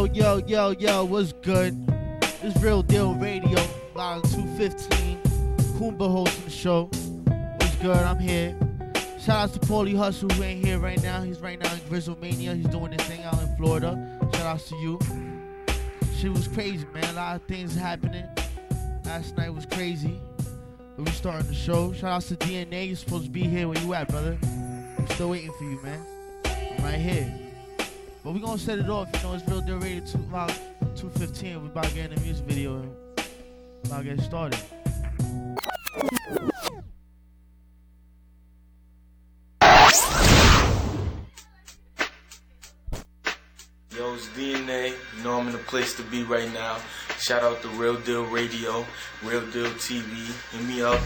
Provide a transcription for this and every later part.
Yo, yo, yo, yo, what's good? It's Real Deal Radio, line 215. Kumba hosting the show. What's good? I'm here. Shout out to Paulie Hustle, who ain't here right now. He's right now in Grizzlemania. He's doing this thing out in Florida. Shout out to you. Shit was crazy, man. A lot of things happening. Last night was crazy. But we starting the show. Shout out to DNA. You're supposed to be here. Where you at, brother? I'm still waiting for you, man. I'm right here. But we gonna set it off. You know, it's Real Deal Radio 2, about 215. We about getting the music video and about getting started. Yo, it's DNA. You know I'm in the place to be right now. Shout out to Real Deal Radio, Real Deal TV. Hit me up.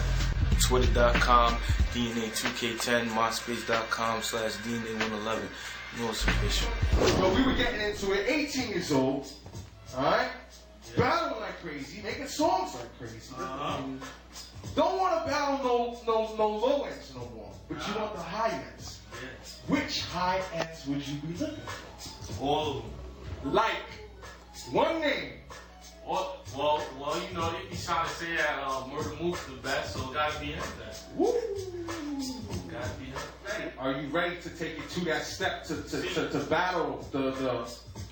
Twitter.com, DNA2K10, MySpace.com slash DNA111. You know it's official. So we were getting into it, 18 years old, alright? Battling like crazy, making songs like crazy. Uh-huh. Don't want to battle no, no, no low ends no more, but you want the high ends. Which high ends would you be looking for? All of them. Like, one name. Well, well, well, you know, they be trying to say that uh, Murda Mook the best, so it gotta be him then. Woo! Gotta be him. Are you ready to take it to that step to, to, to, to battle the, the,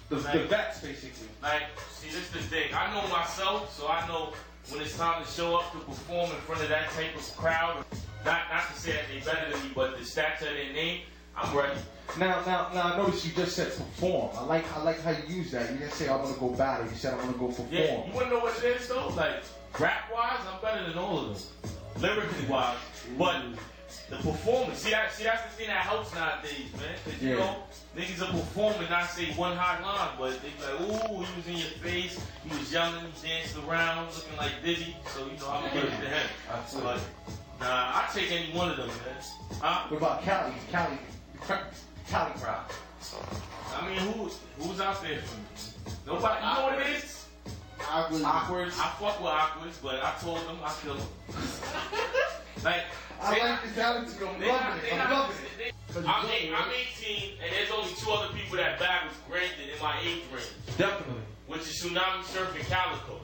the, the vets, basically? Like, see, this the thing. I know myself, so I know when it's time to show up to perform in front of that type of crowd. Not, not to say that they're better than me, but the stature of their name, I'm ready. Now, now, now, I noticed you just said perform. I like, I like how you use that. You didn't say I'm gonna go battle. You said I'm gonna go perform. Yeah, you wanna know what it is though? Like, rap wise, I'm better than all of them. Lyrically wise, but the performance. See, that, see, that's the thing that helps nowadays, man. Cause you Yeah. know, niggas will perform and not say one hot line, but they be like, ooh, he was in your face, he was yelling, he danced around, looking like Diddy. So you know, I'm better than him. Absolutely. But nah, I take any one of them, man. Huh? What about Cali? Cali, Cali crowd. I mean, who who's out there for me? Nobody. You know what it is? Awkward. Awkward. I fuck with awkwards, but I told them I kill them. like, I they- like the talent. I'm they loving it. they I'm not- it. I'm, eight, I'm 18, and there's only two other people that battled granted in my age range, Definitely. which is Tsunami Surf and Calicoe.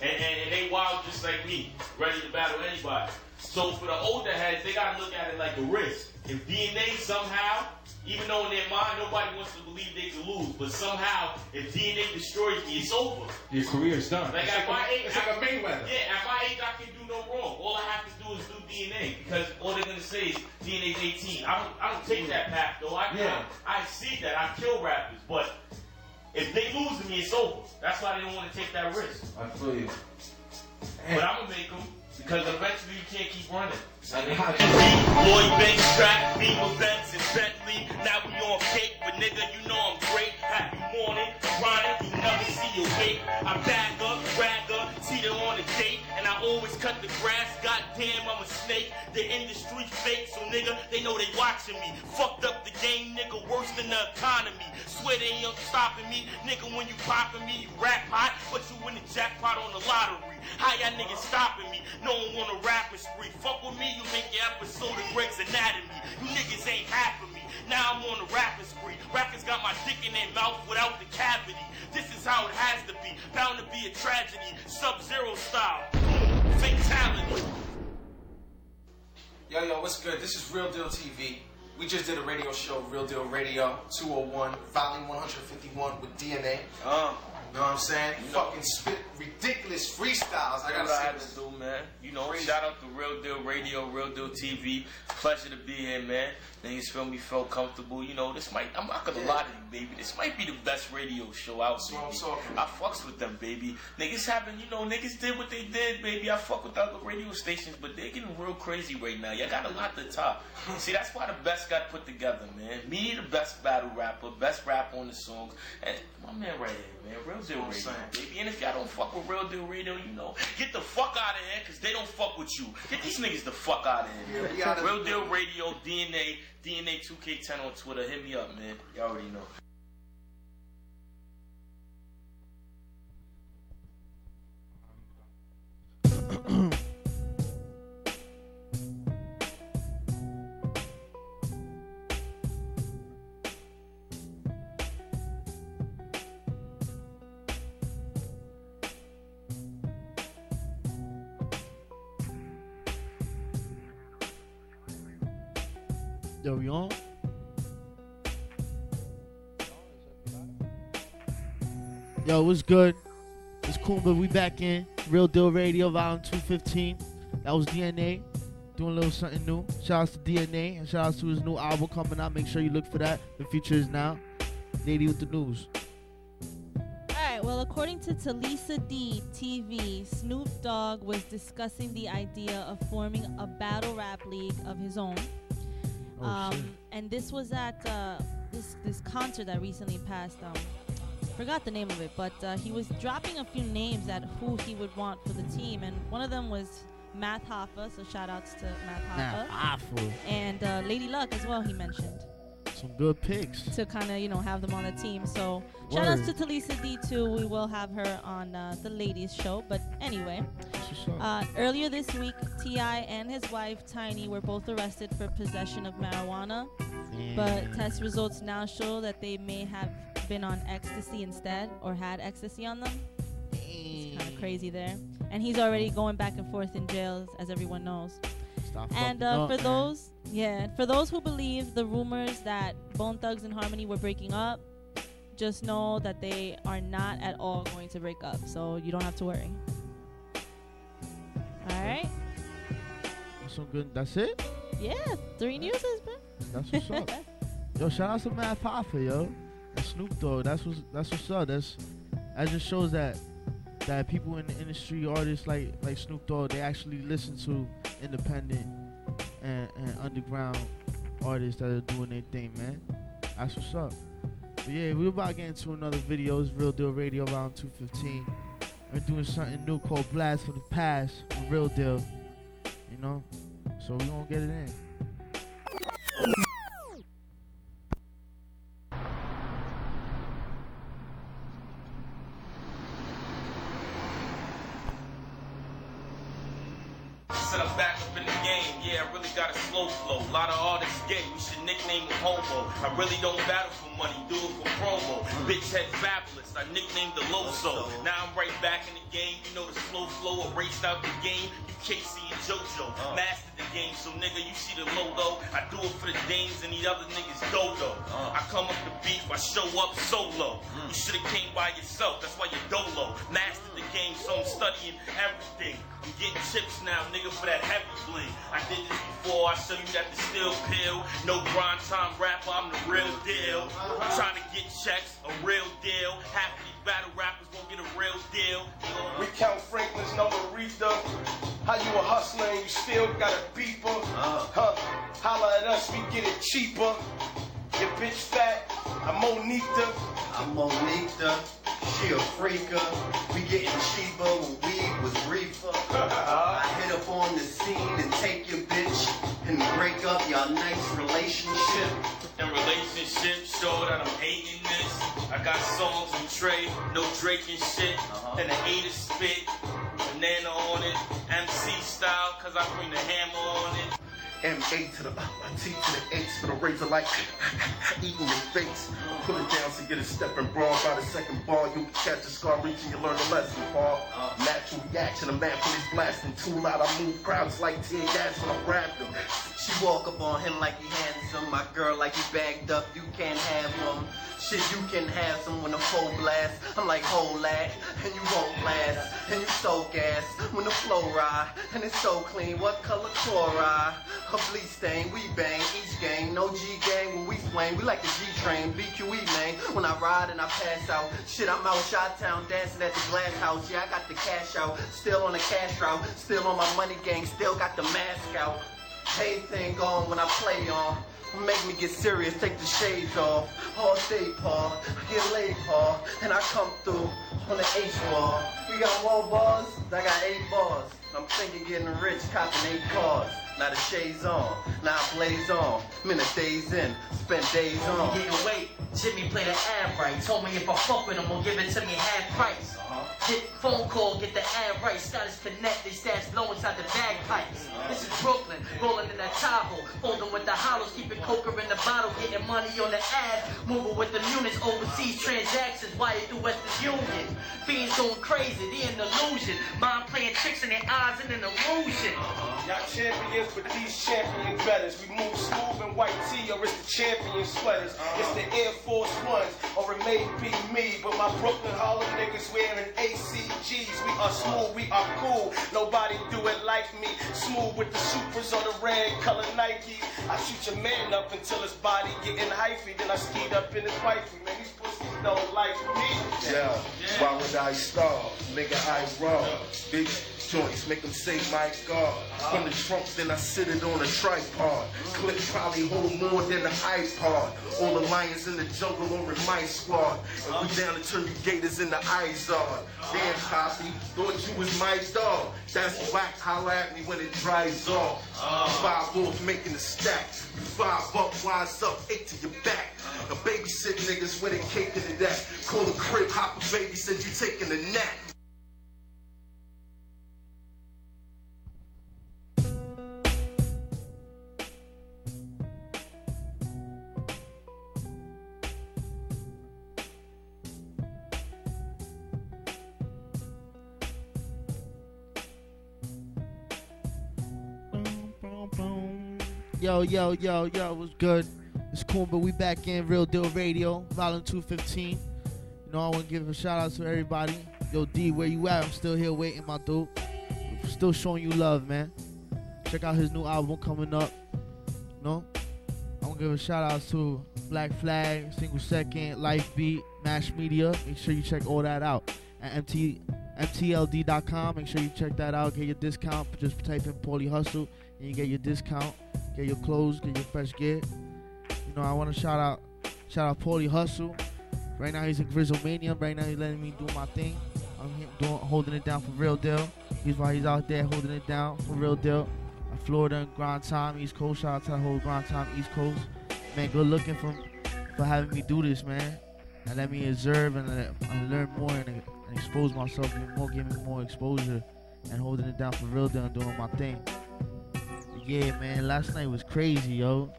And, and, and they wild just like me, ready to battle anybody. So for the older heads, they gotta look at it like a risk. If DNA somehow, even though in their mind nobody wants to believe they can lose, but somehow if DNA destroys me, it's over. Your career is done. Like it's at like my a, age, it's like a I- Mayweather. Yeah, at my age, I can do no wrong. All I have to do is do DNA because all they're gonna say is DNA's 18. I don't, I don't take that path though. I, Yeah. I, I see that. I kill rappers, but if they lose to me, it's over. That's why they don't want to take that risk. I feel you. But I'm gonna make them because eventually you can't keep running. And how- Lloyd Banks track, Beamer Benz and Bentley. Now we on cake, but nigga, you know I'm great. Happy morning, grinding, you never see your weight. I bag up, rag up, cheated on a date, and I always cut the grass. Goddamn, I'm a snake. The industry fake, so nigga, they know they watching me. Fucked up the game, nigga, worse than the economy. Swear they ain't stopping me, nigga. When you popping me, you rap hot, but you win the jackpot on the lottery. How y'all niggas stopping me? No one want a rapping spree. Fuck with me, you make your episode of Grey's Anatomy. You niggas ain't half of me. Now I'm on a rapping spree. Rappers got my dick in their mouth without the cavity. This is how it has to be. Bound to be a tragedy. Sub-zero style. Fatality. Yo, yo, what's good? This is Real Deal TV. We just did a radio show, Real Deal Radio 201, volume 151 with DNA. Uh, You know what I'm saying? Fucking spit ridiculous freestyles. I gotta what I say had this. to do, man. You know, Crazy. shout out to Real Deal Radio, Real Deal TV. Pleasure to be here, man. Niggas feel me, felt comfortable. You know, this might, I'm not gonna Yeah. lie to you, baby. This might be the best radio show out, what I'm talking I fucks with them, baby. Niggas having, you know, niggas did what they did, baby. I fuck with other radio stations, but they're getting real crazy right now. Y'all got a lot to top. See, that's why the best got put together, man. Me, the best battle rapper, best rapper on the songs, and my man right here, man. Real Deal Radio, baby. And if y'all don't fuck with Real Deal Radio, you know, get the fuck out of here, cause they don't fuck with you. Get these niggas the fuck out of here. Yeah, Real. Deal Radio, DNA, DNA 2K10 on Twitter. Hit me up, man. Y'all already know. Yo, what's good? It's Kumba. We back in. Real Deal Radio, volume 215. That was DNA. Doing a little something new. Shout outs to DNA and shout outs to his new album coming out. Make sure you look for that. The future is now. Lady with the news. All right. Well, according to Talisa D TV, Snoop Dogg was discussing the idea of forming a battle rap league of his own. Oh, um, and this was at uh, this this concert that recently passed. Um, forgot the name of it, but uh, he was dropping a few names at who he would want for the team, and one of them was Math Hoffa. So shout outs to Math Hoffa Nah, awful. and uh, Lady Luck as well. He mentioned Some good picks. to kind of you know have them on the team. So shout outs to Talisa D too. We will have her on uh, the ladies show. But anyway, That's what's up. uh, earlier this week, T.I. and his wife Tiny were both arrested for possession of marijuana. But test results now show that they may have been on ecstasy instead or had ecstasy on them. It's kind of crazy there. And he's already going back and forth in jails, as everyone knows. Stop And uh, up, for man. those, yeah, for those who believe the rumors that Bone Thugs-n-Harmony were breaking up, just know that they are not at all going to break up. So you don't have to worry. All right. Some good. That's it. Yeah, three news has been. That's what's up. Yo, shout out to Math Hoffa, yo. And Snoop Dogg. That's what's that's what's up. That's that just shows that that people in the industry, artists like like Snoop Dogg, they actually listen to independent and, and underground artists that are doing their thing, man. That's what's up. But yeah, we're about to get into another video. It's Real Deal Radio around 215. We're doing something new called Blast from the Past Real Deal. You know? So we gonna get it in. Said I'm back up in the game. Yeah, I really got a slow flow. A lot of artists gay. We should nickname him homo. I really don't battle for money, do it for promo. Bitch head fabulous. I nicknamed the Loso. Now I'm right back in the game. You know the slow flow erased out the game. You Casey and JoJo oh. mastered the game. So nigga, you see the logo. I do it for the dames and the other niggas dodo. Oh. I come up to beef. I show up solo. Hmm. You should have came by yourself. That's why you're dolo. Mastered the game, so I'm studying everything. I'm getting chips now, nigga, for that heavy bling. I did this before. I show you that the still pill. No grind time rapper. I'm the real deal. I'm trying to get checks, a real deal. Half of these battle rappers won't get a real deal. We count Franklin's number Rita. How you a hustler and you still got a beeper? Uh. Huh? Holla at us, we get it cheaper. Your bitch fat, I'm Monita. I'm Monique, she a freaker. We getting cheaper when weed was reefer. I hit up on the scene and take your bitch and break up your nice relationship. And relationships show that I'm hating this. I got songs with Trey, no Drake and shit. Uh-huh. Then the A to spit, banana on it. MC style, cause I bring the hammer on it. M-A to the uh, T to the H to the razor like eating your face. Put it down so get a step and brawl. By the second ball, you catch a scar reaching, you learn a lesson, Paul. Natural reaction, a man police blasting too loud. I move crowds like tear gas when I grab them. She walk up on him like he handsome. My girl like he bagged up. You can't have him. Shit, you can have some when the full blast. I'm like whole lat, and you won't last. And you so gas when the flow ride. And it's so clean. What color chloride? A bleach stain. We bang each gang. No G gang when we flame. We like the G train. BQE man. When I ride and I pass out. Shit, I'm out shot town dancing at the glass house. Yeah, I got the cash out. Still on the cash route. Still on my money gang. Still got the mask out. Anything on when I play on. Make me get serious, take the shades off. All day, Paul. I get laid, Paul. And I come through on the H wall. We got one bars, I got eight bars. I'm thinking getting rich, copping eight cars. Now the shades on, now I blaze on. Minute days in, spend days on. Getting weight, Jimmy played the ad right. Told me if I fuck with him, he'll give it to me half price. Hit phone call, get the ad right. Scottish connect, they stats blow inside the bagpipes. This is Brooklyn, rolling in that Tahoe. Folding with the hollows, keeping coca in the bottle, getting money on the ad. Moving with the units, overseas transactions, wired through Western Union. Fiends going crazy, they an illusion. Mind playing tricks in their eyes and an illusion. Y'all champions, but these champion betters. We move smooth in white tee, or it's the champion sweaters. It's the Air Force Ones, or it may be me. But my Brooklyn Harlem niggas wearing ACGs. We are smooth, we are cool. Nobody do it like me. Smooth with the supers or the red color Nike. I shoot your man up until his body getting hyphy. Then I skied up in his wifey. Man, these pussies don't like me. Yeah, why would I starve? Nigga, I rob. Big joints make them say, my God. From the trunk, then I sit it on a tripod. Clip probably hold more than an iPod. All the lions in the jungle in my squad. And we down to turn you gators into Damn, Poppy, thought you was my dog. That's whack, holla at me when it dries off. Five wolves making a stack. Five up, wise up, eight to your back. A babysit niggas with a cake in the that. Call the crib, hop a baby, said you taking a nap. Yo, yo, yo, yo, what's good? It's cool, but we back in Real Deal Radio, Volume 215. You know, I want to give a shout out to everybody. Yo, D, where you at? I'm still here waiting, my dude. Still showing you love, man. Check out his new album coming up. You know? I want to give a shout out to Black Flag, Single Second, Life Beat, Mash Media. Make sure you check all that out at MT, MTLD.com. Make sure you check that out. Get your discount. Just type in Paulie Hustle and you get your discount. Get your clothes, get your fresh gear. You know, I want to shout out, shout out Paulie Hustle. Right now he's in Grizzlemania. Right now he's letting me do my thing. I'm doing, holding it down for real deal. He's why he's out there holding it down for real deal. Florida and Grind Time, East Coast. Shout out to the whole Grind Time, East Coast. Man, good looking for for having me do this, man. And let me observe and, and learn more and, and expose myself even more, give me more exposure and holding it down for real deal and doing my thing. Yeah, man, last night was crazy, yo.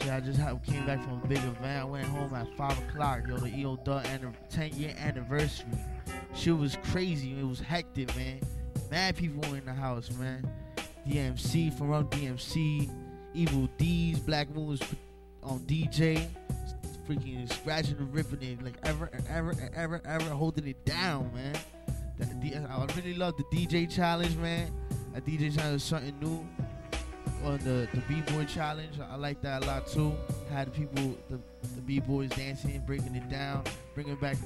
Shit, I just came back from a big event. I went home at 5 o'clock, yo, the EO and 10 year anniversary. Shit was crazy. It was hectic, man. Mad people in the house, man. DMC from Run DMC, Evil Dee's, Black Moon's on DJ, freaking scratching and ripping it, like ever ever ever ever holding it down, man. I really love the DJ challenge, man. That DJ challenge is something new on the the b-boy challenge. I like that a lot too. Had people the, the b-boys dancing, breaking it down, bringing back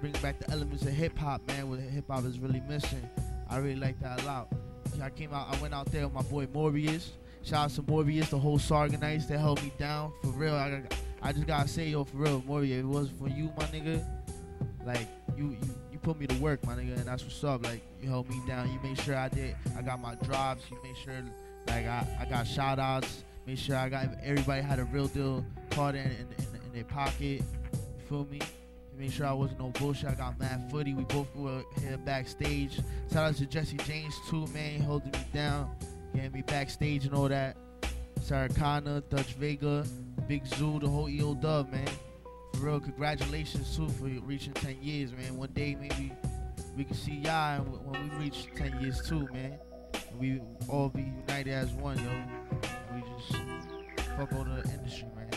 bringing back the elements of hip hop, man. What hip hop is really missing. I really like that a lot. I came out. I went out there with my boy Morbius. Shout out to Morbius, the whole Sarganites that held me down for real. I I just gotta say, yo, for real, Morbius, it was for you, my nigga. Like you, you you put me to work, my nigga, and that's what's up. Like you held me down. You made sure I did. I got my drops. You made sure like I, I got shout outs, made sure I got everybody had a real deal card in, in, in, in their pocket. You feel me? Made sure I wasn't no bullshit. I got mad footy. We both were here backstage. Shout out to Jesse James too, man, holding me down, getting me backstage and all that. Sarah Connor, Dutch Vega, Big Zoo, the whole EO Dub, man. For real, congratulations too for reaching 10 years, man. One day maybe we can see y'all when we reach 10 years too, man we all be united as one, yo. We just fuck all the industry, man.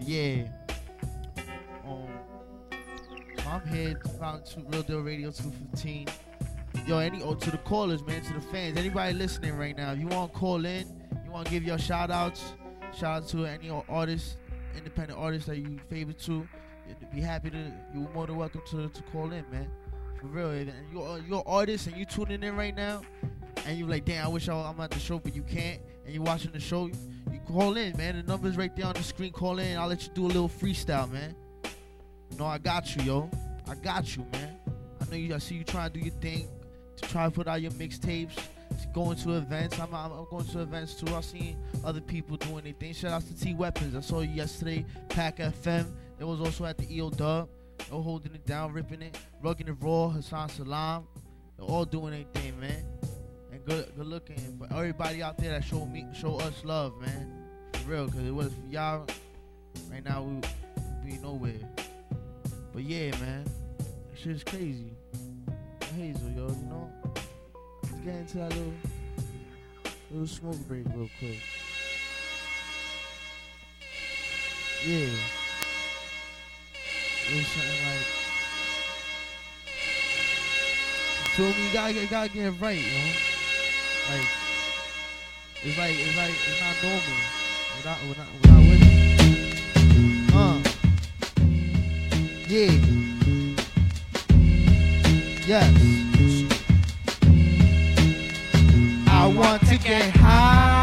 Yeah. Um, so I'm here found to Real Deal Radio 215. Yo, any oh, to the callers, man, to the fans, anybody listening right now, if you want to call in, you want to give your shout outs, shout out to any artists, independent artists that you favorite to, be happy to, you're more than welcome to, to call in, man. For real, and you're, you're artist and you tuning in right now, and you're like, damn, I wish I, I'm at the show, but you can't, and you're watching the show, you call in, man. The number's right there on the screen. Call in. I'll let you do a little freestyle, man. No, I got you, yo. I got you, man. I know you. I see you trying to do your thing, to try to put out your mixtapes, going to events. I'm, I'm, I'm, going to events too. I've seen other people doing their thing. Shout out to T Weapons. I saw you yesterday. Pack FM. It was also at the EO Dub. They're holding it down, ripping it. Rugging it raw. Hasan Salaam. They're all doing their thing, man good good looking for everybody out there that show me show us love, man. For real, cause it was for y'all right now we be nowhere. But yeah, man. Shit's crazy. Hazel, yo, you know. Let's get into that little little smoke break real quick. Yeah. It something like me? You gotta gotta get it right, you know? Like it's like it's like it's not normal. We're not we're not we're not with it. Uh yeah. Yes. I want to get high,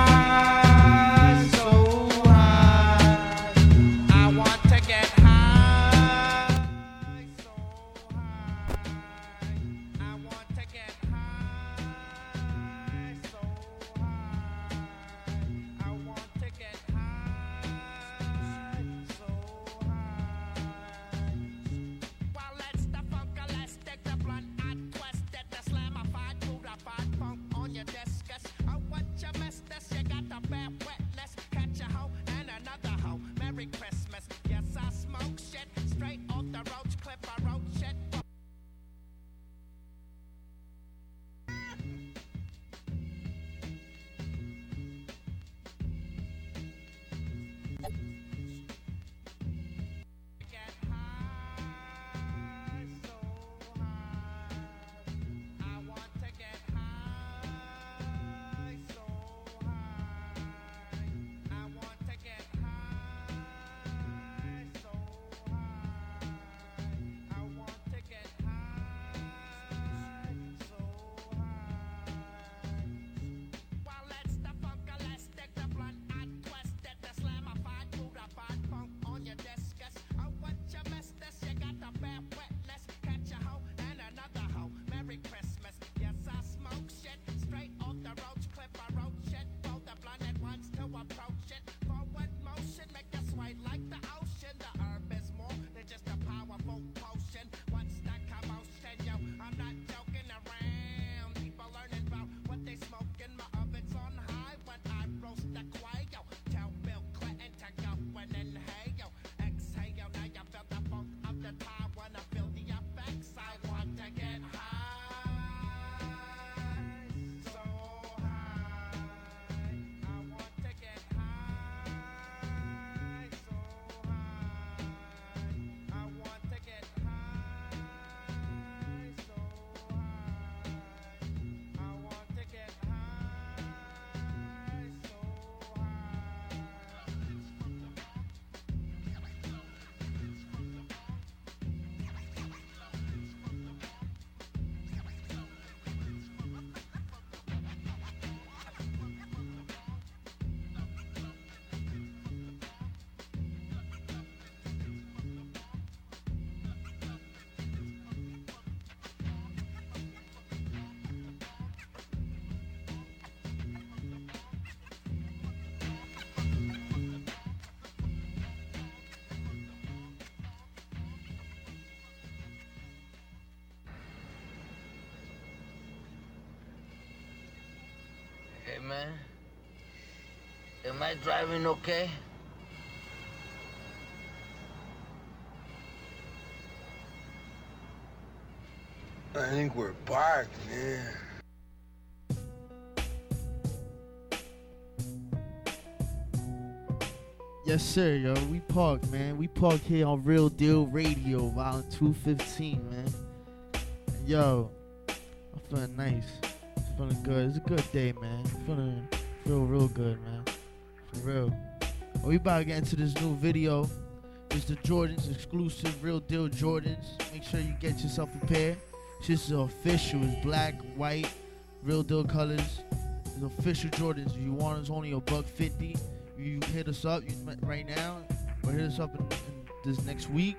Hey man, am I driving okay? I think we're parked, man. Yes, sir, yo. We parked, man. We parked here on Real Deal Radio, volume 215, man. Yo, I'm feeling nice. Feeling good. It's a good day, man. Feeling feel real good, man. For real. Well, we about to get into this new video. It's the Jordans exclusive, Real Deal Jordans. Make sure you get yourself a pair. This is official. It's black, white, Real Deal colors. It's official Jordans. If you want, it's only a buck fifty. You hit us up right now, or hit us up in, in this next week.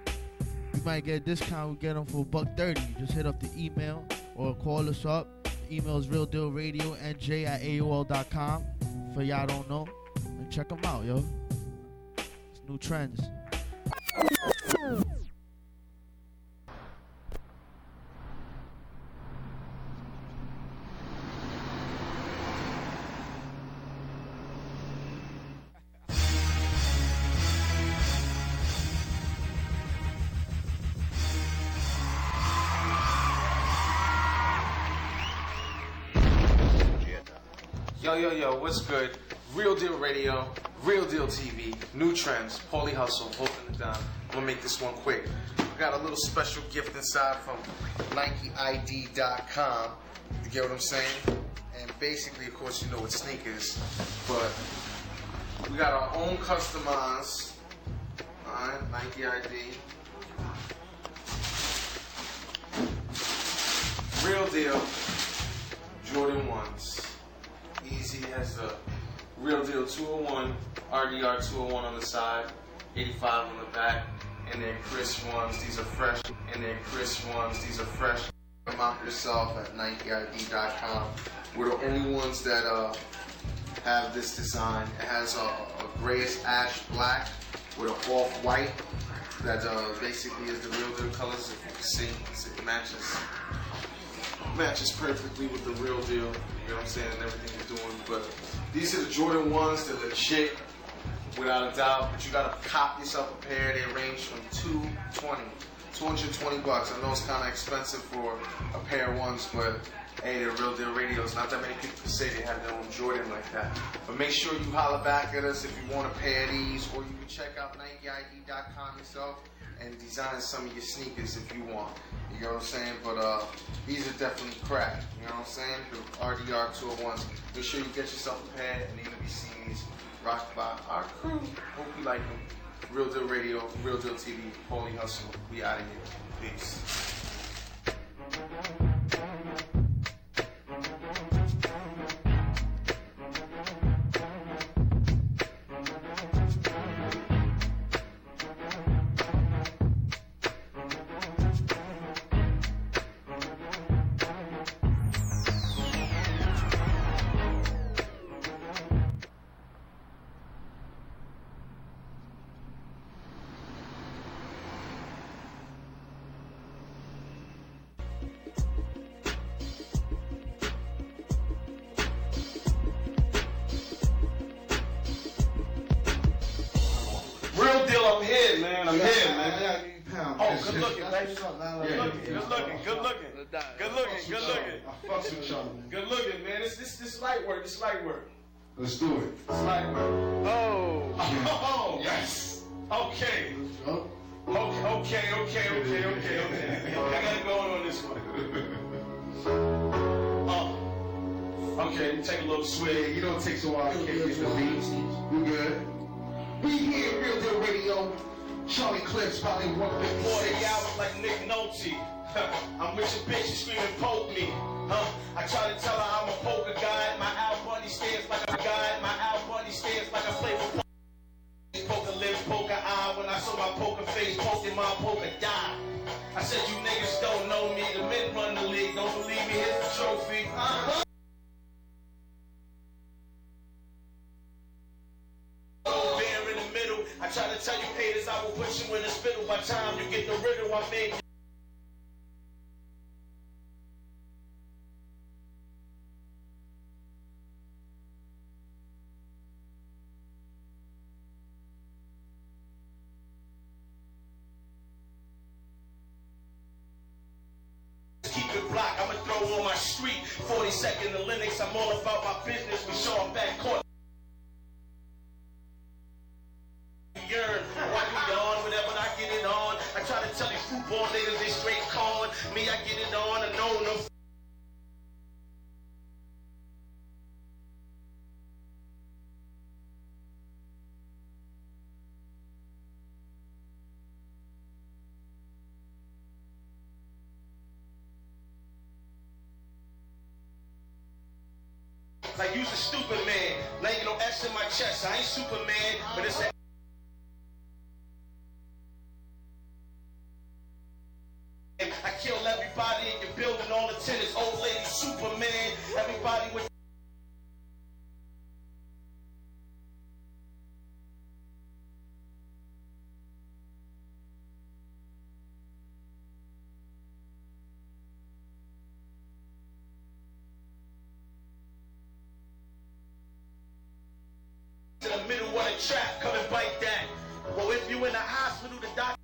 You might get a discount. We get them for a buck thirty. Just hit up the email or call us up. Email is Real Deal Radio NJ at AOL.com. For y'all don't know, and check them out, yo. It's new trends. What's good? Real Deal Radio, Real Deal TV, new trends, Paulie Hustle, holding it down. I'm gonna make this one quick. I got a little special gift inside from NikeID.com. You get what I'm saying? And basically, of course, you know what sneakers, but we got our own customized, alright, Nike ID. Real deal, Jordan 1s. Has the real deal 201, RDR 201 on the side, 85 on the back, and then Chris ones. These are fresh. And then Chris ones. These are fresh. Out yourself at NikeID.com. We're the only ones that uh, have this design. It has a, a grayish ash black with an off white that uh, basically is the real deal colors. If you can see, it matches matches perfectly with the real deal. You know what I'm saying? And everything you're doing. But these are the Jordan ones. They're legit, without a doubt. But you gotta cop yourself a pair. They range from 220, 220 bucks. I know it's kind of expensive for a pair of ones, but hey, they're real deal radios. Not that many people say they have their own Jordan like that. But make sure you holler back at us if you want a pair of these, or you can check out NikeID.com yourself and design some of your sneakers if you want. You know what I'm saying? But uh, these are definitely crack. You know what I'm saying? The RDR 201s. Make sure you get yourself a pair, and you're gonna be seeing these rocked by our crew. Hope you like them. Real Deal Radio, Real Deal TV, Paulie Hustle. We out of here. Peace. Looking. I y'all. Good looking, man. This this this light work. This light work. Let's do it. It's light work. Oh. Oh. Yes. Okay. Oh. Okay, okay, okay, okay, okay, okay. I got it going on this one. Oh. Okay, let me take a little swig. you know it takes a while to kick in the beats. You good? We here, Real Deal Radio. Charlie Clips, probably one of the 40 hours like Nick Nolte. I'm with your bitch, you screaming poke me. Huh? I try to tell her I'm a poker guy. My Al Bundy stands like a guy. My Al Bundy stands like I play with poker lips, poker eye. When I saw my poker face, my poker die. I said you niggas don't know me. The men run the league. Don't believe me? Here's the trophy. Uh-huh. Bear in the middle. I try to tell you haters I will put you in the spittle. By time you get the riddle, I made 42nd to Linux, Like you's a stupid man. Now you know S in my chest. I ain't Superman, but it's a the middle trap, come and bite that. Well, if you in the hospital, the doctor.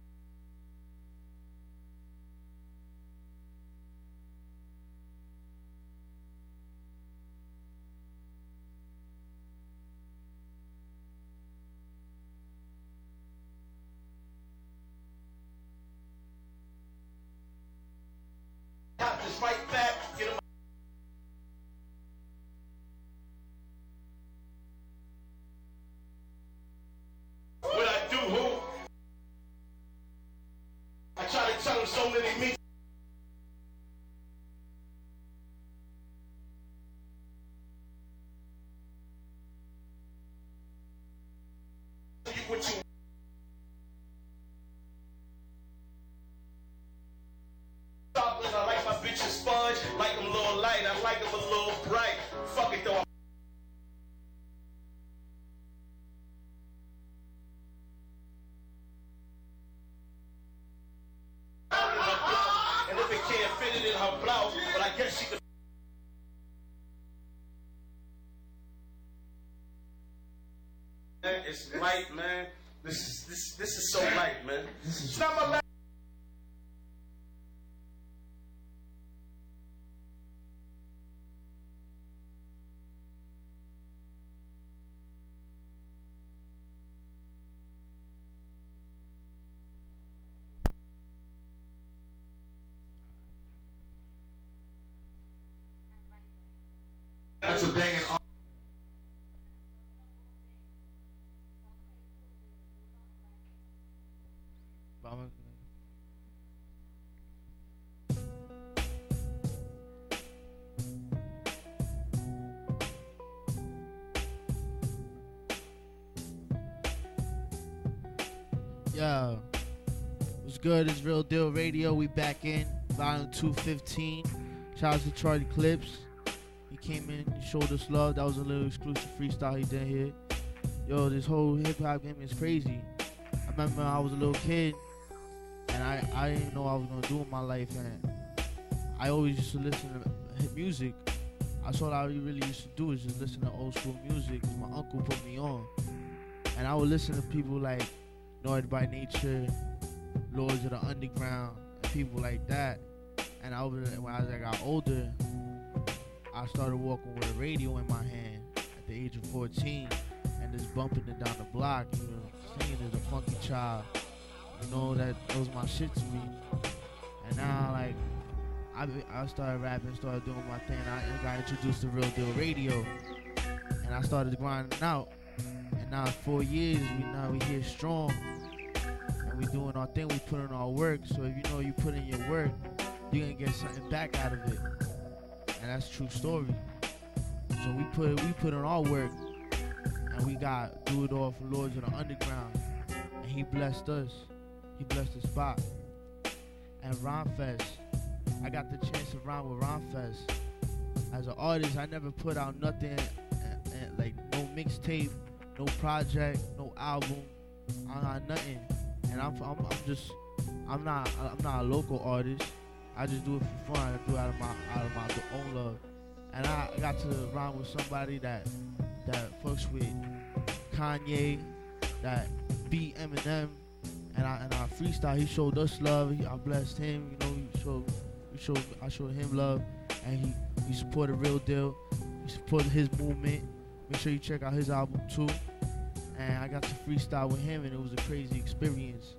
Man, It's light, man. This is this this is so light, man. It's not my last. That's a banging. Uh, Yo, what's good? It's Real Deal Radio. We back in volume 215. Shout out to Charlie Clips. He came in, showed us love. That was a little exclusive freestyle he did here. Yo, this whole hip hop game is crazy. I remember I was a little kid, and I I didn't know what I was gonna do in my life, and I always used to listen to hip music. That's all I really used to do is just listen to old school music. My uncle put me on, and I would listen to people like Naughty by Nature, Lords of the Underground, and people like that. And I was when I, as I got older, I started walking with a radio in my hand at the age of 14, and just bumping it down the block, you know, singing as a funky child. You know that, that was my shit to me. And now like I I started rapping, started doing my thing. I got introduced to Real Deal Radio, and I started grinding out. And now four years, we now we here strong, we doing our thing. We put in our work. So if you know you put in your work, you're gonna get something back out of it, and that's true story. So we put we put in our work, and we got do it all for Lords of the Underground, and he blessed us. He blessed the spot. And Rhymefest, I got the chance to rhyme with Rhymefest. As an artist, I never put out nothing, uh, uh, like no mixtape, no project, no album. I got nothing, and I'm, I'm, I'm just, I'm not, I'm not a local artist. I just do it for fun. I do it out of my, out of my own love. And I got to rhyme with somebody that, that fucks with Kanye, that beat Eminem, and I and I freestyle. He showed us love. He, I blessed him. You know, he showed, we showed, I showed him love, and he he supported Real Deal. He supported his movement. Make sure you check out his album too. And I got to freestyle with him, and it was a crazy experience.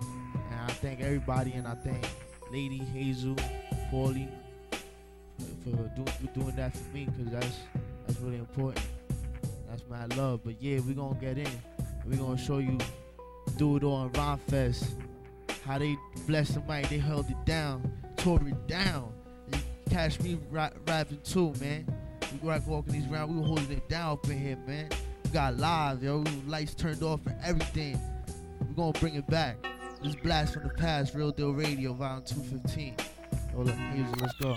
And I thank everybody, and I thank Lady Hazel, Paulie, for, doing, for doing that for me, because that's that's really important. That's my love. But yeah, we're gonna get in. We're gonna show you do it on Rhymefest. How they blessed the mic, they held it down, tore it down. You catch me ra- rapping too, man. We like walking these rounds, we were holding it down up in here, man. Got live, yo. Lights turned off and everything. We're gonna bring it back. This blast from the past, Real Deal Radio, volume 215. Hold up, music, let's go.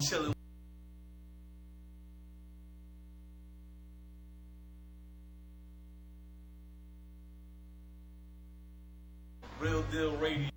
Chillin'. Real deal radio.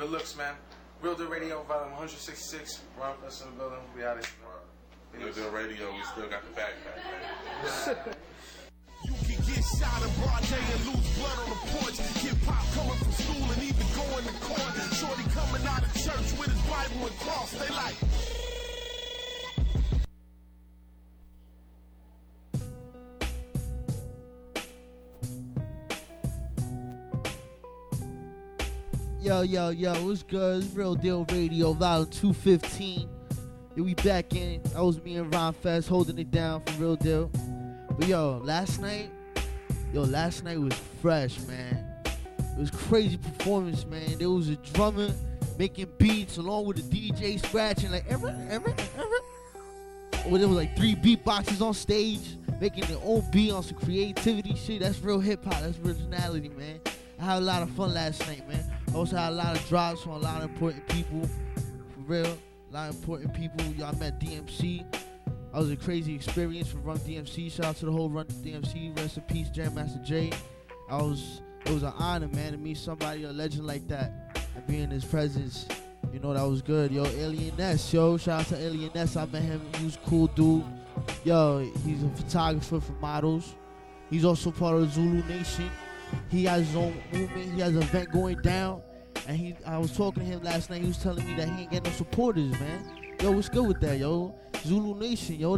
Good looks, man. Real Deal Radio, volume 166. Ron Plus in the building. We out of here. Real Deal Radio, we still got the backpack, man. You can get shot in broad day and lose blood on the porch. Get pop coming from school and even going to court. Shorty coming out of church with his Bible and cross. They like. Yo, yo, yo, what's good? It's Real Deal Radio, volume 215. Yeah, we back in. That was me and Rhymefest holding it down for Real Deal. But yo, last night, yo, last night was fresh, man. It was crazy performance, man. There was a drummer making beats along with a DJ scratching like every, every, every. Well, there was like three beatboxes on stage making their own beat on some creativity shit. That's real hip hop. That's originality, man. I had a lot of fun last night, man. I also had a lot of drops from a lot of important people. For real, a lot of important people. Y'all met DMC. That was a crazy experience for Run DMC. Shout out to the whole Run DMC. Rest in peace, Jam Master Jay. I was it was an honor, man, to meet somebody, a legend like that, and be in his presence. You know that was good, yo. Alien Ness, yo. Shout out to Alien Ness. I met him. He was cool dude. Yo, he's a photographer for models. He's also part of Zulu Nation. He has his own movement. He has an event going down. And he, I was talking to him last night. He was telling me that he ain't got no supporters, man. Yo, what's good with that, yo? Zulu Nation, yo.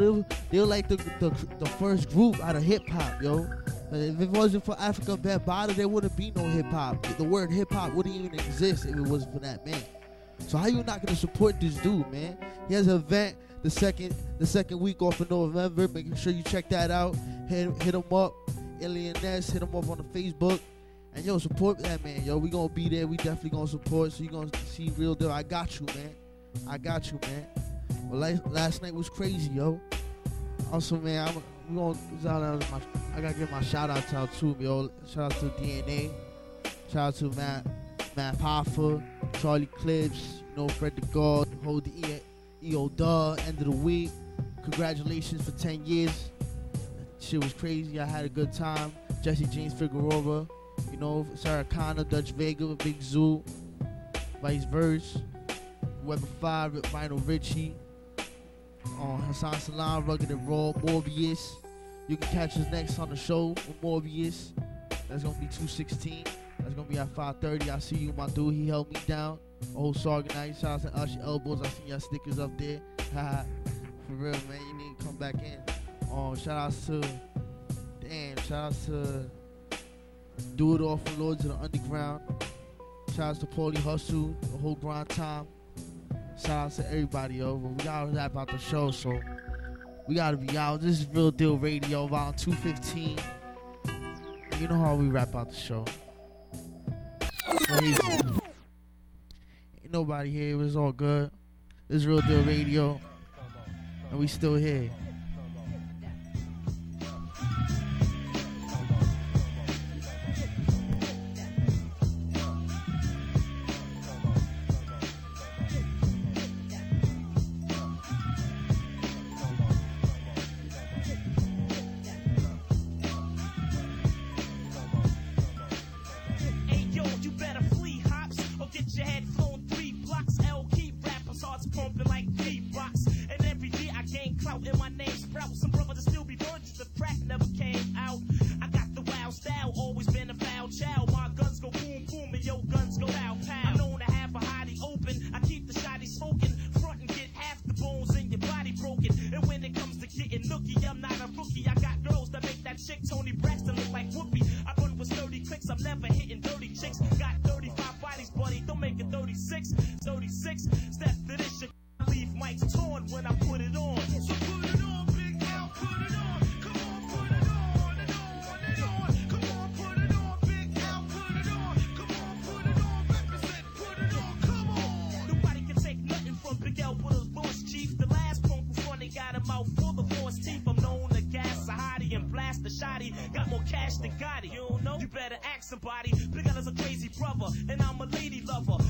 They were, like the, the the first group out of hip hop, yo. If it wasn't for Afrika Bambaataa, there wouldn't be no hip hop. The word hip hop wouldn't even exist if it wasn't for that man. So how you not gonna support this dude, man? He has an event the second the second week off of November. Making sure you check that out. Hit hit him up, Alien Ness. Hit him up on the Facebook. And yo, support that man, yo. We gonna be there. We definitely gonna support. So you gonna see real deal. I got you, man. I got you, man. Well, last, last night was crazy, yo. Also, man, I'm we gonna my. I gotta give my shout outs out too, yo. Shout out to DNA. Shout out to Matt, Math Hoffa, Charlie Clips, you know, Fred the God, hold the EO Duh, end of the week. Congratulations for 10 years. Shit was crazy. I had a good time. Jesse James Figueroa, you know, Sarah Connor, Dutch Vega, Big Zoo, Vice Verse, Weber 5, Vinyl Richie, on Hasan Salaam, Rugged and Raw, Morbius. You can catch us next on the show with Morbius. That's gonna be 216. That's gonna be at 5:30. I see you, my dude. He held me down. Old Sargon night. Out to Usher Elbows. I see y'all stickers up there. For real, man. You need to come back in. Um, shout outs to damn. Shout outs to Do It All from Lords of the Underground. Shout outs to Paulie Hustle, the whole grind time. Shout out to everybody, yo. But we gotta rap about the show, so we gotta be out. This is Real Deal Radio, volume 215. You know how we rap out the show. Crazy. Ain't nobody here. It was all good. This is Real Deal Radio. And we still here. Cash than Gotti. You don't know? You better ask somebody. Big L is a crazy brother, and I'm a lady lover.